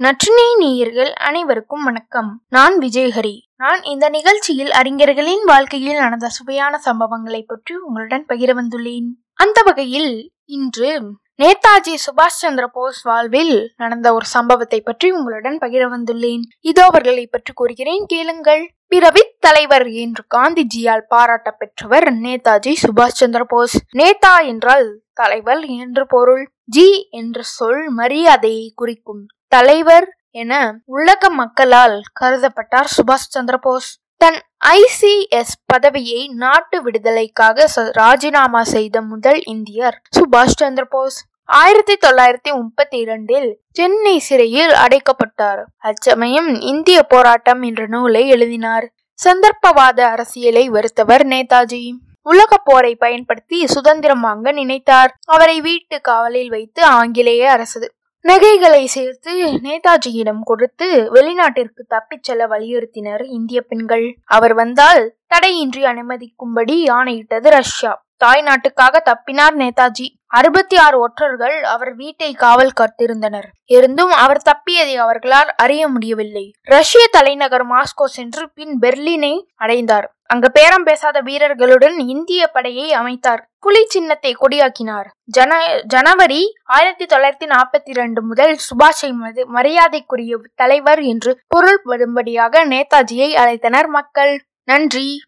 நற்றினை நேயர்கள் அனைவருக்கும் வணக்கம். நான் விஜயஹரி. நான் இந்த நிகழ்ச்சியில் அறிஞர்களின் வாழ்க்கையில் நடந்த சுவையான சம்பவங்களை பற்றி உங்களுடன் பகிர வந்துள்ளேன். அந்த வகையில் இன்று நேதாஜி சுபாஷ் சந்திர போஸ் வாழ்வில் நடந்த ஒரு சம்பவத்தை பற்றி உங்களுடன் பகிர வந்துள்ளேன். இதோ அவர்களை பற்றி கூறுகிறேன் கேளுங்கள். பிறவி தலைவர் என்று காந்திஜியால் பாராட்ட பெற்றவர் நேதாஜி சுபாஷ் சந்திர போஸ். நேதா என்றால் தலைவர் என்று பொருள் ஜி என்ற சொல் மரியாதையை குறிக்கும். தலைவர் என உலக மக்களால் கருதப்பட்டார் சுபாஷ் சந்திரபோஸ் தன் ஐசிஎஸ் பதவியை நாட்டு விடுதலைக்காக ராஜினாமா செய்த முதல் இந்தியர் சுபாஷ் சந்திரபோஸ் ஆயிரத்தி தொள்ளாயிரத்தி முப்பத்தி இரண்டில் சென்னை சிறையில் அடைக்கப்பட்டார். அச்சமயம் இந்திய போராட்டம் என்ற நூலை எழுதினார். சந்தர்ப்பவாத அரசியலை வெறுத்தவர் நேதாஜி. உலக போரை பயன்படுத்தி சுதந்திரம் வாங்க நினைத்தார். அவரை வீட்டு காவலில் வைத்து ஆங்கிலேய அரசு நகைகளை சேர்த்து நேதாஜியிடம் கொடுத்து வெளிநாட்டிற்கு தப்பிச் செல்ல வலியுறுத்தினர் இந்திய பெண்கள். அவர் வந்தால் தடையின்றி அனுமதிக்கும்படி ஆணையிட்டது ரஷ்யா. தாய் நாட்டுக்காக தப்பினார் நேதாஜி. அறுபத்தி ஆறு ஒற்றர்கள் அவர் வீட்டை காவல் காத்திருந்தனர். இருந்தும் அவர் தப்பியதை அவர்களால் அறிய முடியவில்லை. ரஷ்ய தலைநகர் மாஸ்கோ சென்று பின் பெர்லினை அடைந்தார். அங்கு பேரம் பேசாத வீரர்களுடன் இந்திய படையை அமைத்தார். புலி சின்னத்தை கொடியாக்கினார். ஜன ஜனவரி ஆயிரத்தி தொள்ளாயிரத்தி நாற்பத்தி இரண்டு முதல் சுபாஷை மரியாதைக்குரிய தலைவர் என்று பொருள்படும்படியாக நேதாஜியை அழைத்தனர் மக்கள். நன்றி.